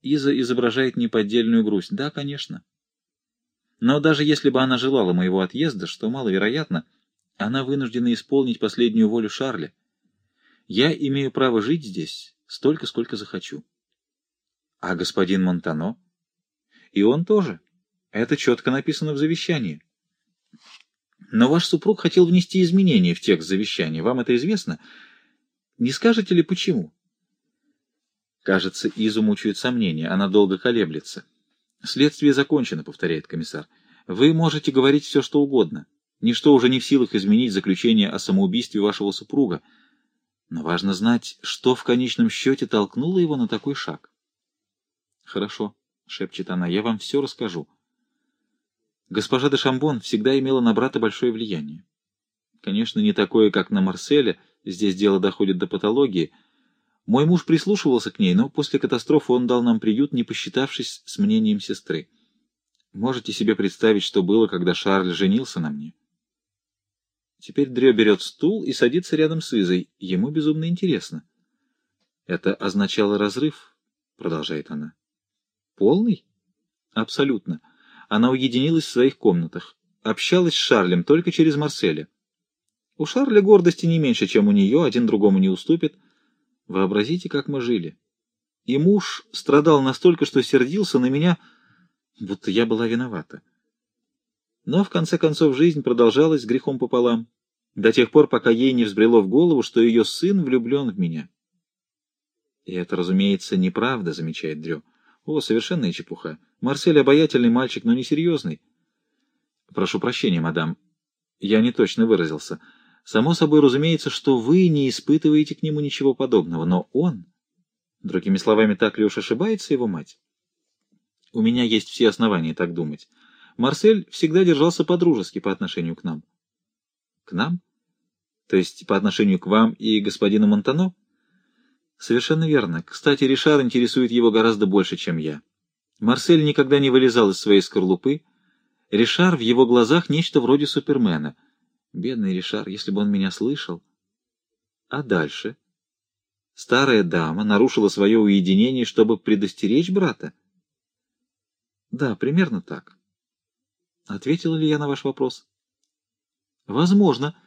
Иза изображает неподдельную грусть. Да, конечно. Но даже если бы она желала моего отъезда, что маловероятно, она вынуждена исполнить последнюю волю Шарля. Я имею право жить здесь столько, сколько захочу. А господин Монтано? И он тоже. Это четко написано в завещании. Но ваш супруг хотел внести изменения в текст завещания. Вам это известно? Не скажете ли, почему? Кажется, Изу мучают сомнения. Она долго колеблется. Следствие закончено, повторяет комиссар. Вы можете говорить все, что угодно. Ничто уже не в силах изменить заключение о самоубийстве вашего супруга. Но важно знать, что в конечном счете толкнуло его на такой шаг. Хорошо, шепчет она, я вам все расскажу. Госпожа де Шамбон всегда имела на брата большое влияние. Конечно, не такое, как на Марселе, здесь дело доходит до патологии. Мой муж прислушивался к ней, но после катастрофы он дал нам приют, не посчитавшись с мнением сестры. Можете себе представить, что было, когда Шарль женился на мне? Теперь Дрё берет стул и садится рядом с Изой. Ему безумно интересно. Это означало разрыв, продолжает она. Полный? Абсолютно. Она уединилась в своих комнатах. Общалась с Шарлем только через Марселя. У Шарля гордости не меньше, чем у нее, один другому не уступит. Вообразите, как мы жили. И муж страдал настолько, что сердился на меня, будто я была виновата. Но, в конце концов, жизнь продолжалась грехом пополам, до тех пор, пока ей не взбрело в голову, что ее сын влюблен в меня. И это, разумеется, неправда, замечает Дрё. О, совершенная чепуха. Марсель обаятельный мальчик, но несерьезный. Прошу прощения, мадам. Я не точно выразился. Само собой разумеется, что вы не испытываете к нему ничего подобного, но он... Другими словами, так ли уж ошибается его мать? У меня есть все основания так думать. Марсель всегда держался по-дружески по отношению к нам. К нам? То есть по отношению к вам и господину Монтано? Совершенно верно. Кстати, Ришар интересует его гораздо больше, чем я. Марсель никогда не вылезал из своей скорлупы. Ришар в его глазах нечто вроде Супермена. Бедный Ришар, если бы он меня слышал. А дальше? Старая дама нарушила свое уединение, чтобы предостеречь брата? Да, примерно так. Ответила ли я на ваш вопрос? Возможно.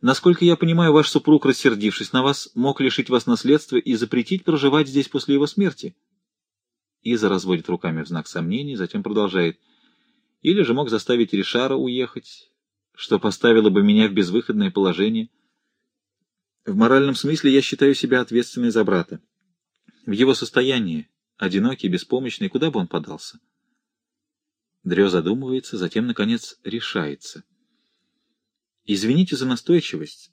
Насколько я понимаю, ваш супруг, рассердившись на вас, мог лишить вас наследства и запретить проживать здесь после его смерти. Иза разводит руками в знак сомнений, затем продолжает. Или же мог заставить Ришара уехать, что поставило бы меня в безвыходное положение. В моральном смысле я считаю себя ответственной за брата. В его состоянии, одинокий, беспомощный, куда бы он подался? Дрё задумывается, затем, наконец, решается. Извините за настойчивость,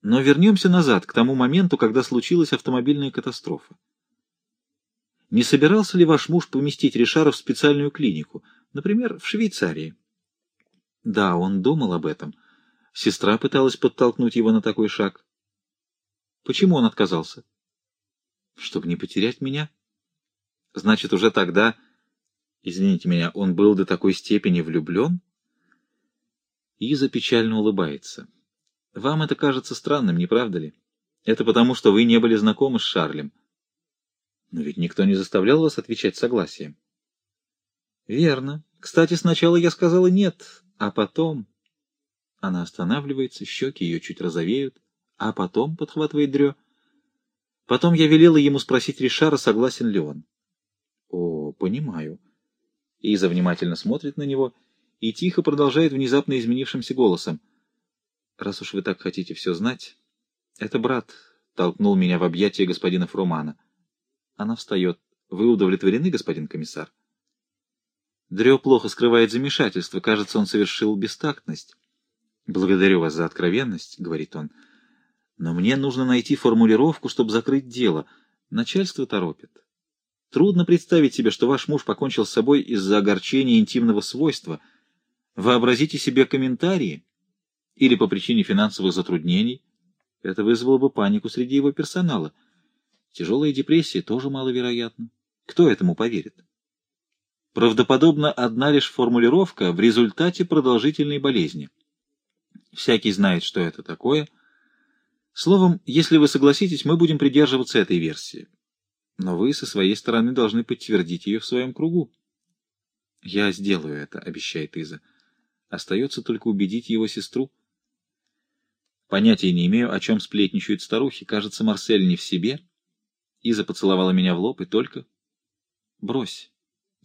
но вернемся назад, к тому моменту, когда случилась автомобильная катастрофа. Не собирался ли ваш муж поместить Ришара в специальную клинику, например, в Швейцарии? Да, он думал об этом. Сестра пыталась подтолкнуть его на такой шаг. Почему он отказался? Чтобы не потерять меня. Значит, уже тогда, извините меня, он был до такой степени влюблен? Иза печально улыбается. Вам это кажется странным, не правда ли? Это потому, что вы не были знакомы с Шарлем. Но ведь никто не заставлял вас отвечать согласием. Верно. Кстати, сначала я сказала «нет», а потом... Она останавливается, щеки ее чуть розовеют, а потом, подхватывает Дрё, потом я велела ему спросить Ришара, согласен ли он. О, понимаю. Иза внимательно смотрит на него и тихо продолжает внезапно изменившимся голосом. Раз уж вы так хотите все знать, это брат толкнул меня в объятия господина Фрумана. Она встает. Вы удовлетворены, господин комиссар? Дрё плохо скрывает замешательство. Кажется, он совершил бестактность. «Благодарю вас за откровенность», — говорит он. «Но мне нужно найти формулировку, чтобы закрыть дело. Начальство торопит. Трудно представить себе, что ваш муж покончил с собой из-за огорчения интимного свойства. Вообразите себе комментарии. Или по причине финансовых затруднений. Это вызвало бы панику среди его персонала. Тяжелая депрессия тоже маловероятна. Кто этому поверит? Правдоподобно одна лишь формулировка в результате продолжительной болезни. Всякий знает, что это такое. Словом, если вы согласитесь, мы будем придерживаться этой версии. но вы со своей стороны должны подтвердить ее в своем кругу. — Я сделаю это, — обещает Иза. Остается только убедить его сестру. Понятия не имею, о чем сплетничают старухи. Кажется, Марсель не в себе. Иза поцеловала меня в лоб и только... Брось.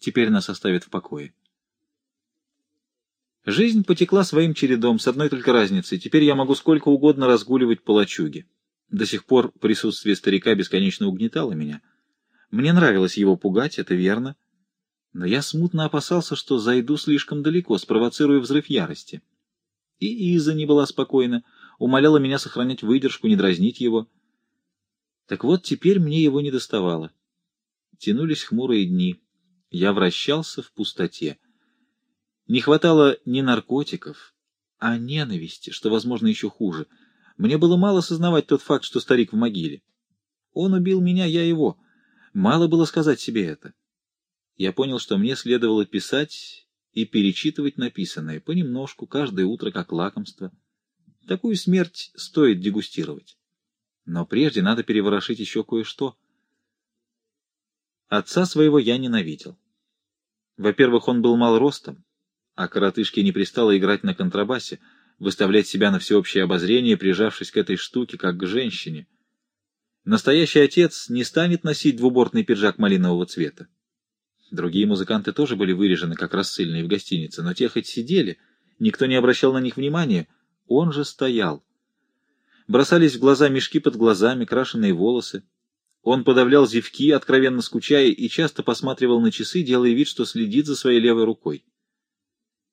Теперь нас оставят в покое. Жизнь потекла своим чередом, с одной только разницей. Теперь я могу сколько угодно разгуливать по лачуге. До сих пор присутствие старика бесконечно угнетало меня. Мне нравилось его пугать, это верно. Но я смутно опасался, что зайду слишком далеко, спровоцирую взрыв ярости. И Иза не была спокойна, умоляла меня сохранять выдержку, не дразнить его. Так вот, теперь мне его не доставало. Тянулись хмурые дни. Я вращался в пустоте. Не хватало ни наркотиков, а ненависти, что, возможно, еще хуже. Мне было мало сознавать тот факт, что старик в могиле. Он убил меня, я его. Мало было сказать себе это я понял, что мне следовало писать и перечитывать написанное понемножку, каждое утро как лакомство. Такую смерть стоит дегустировать. Но прежде надо переворошить еще кое-что. Отца своего я ненавидел. Во-первых, он был мал ростом, а коротышке не пристало играть на контрабасе, выставлять себя на всеобщее обозрение, прижавшись к этой штуке, как к женщине. Настоящий отец не станет носить двубортный пиджак малинового цвета. Другие музыканты тоже были вырежены, как рассыльные в гостинице, но те хоть сидели, никто не обращал на них внимания, он же стоял. Бросались в глаза мешки под глазами, крашеные волосы. Он подавлял зевки, откровенно скучая, и часто посматривал на часы, делая вид, что следит за своей левой рукой.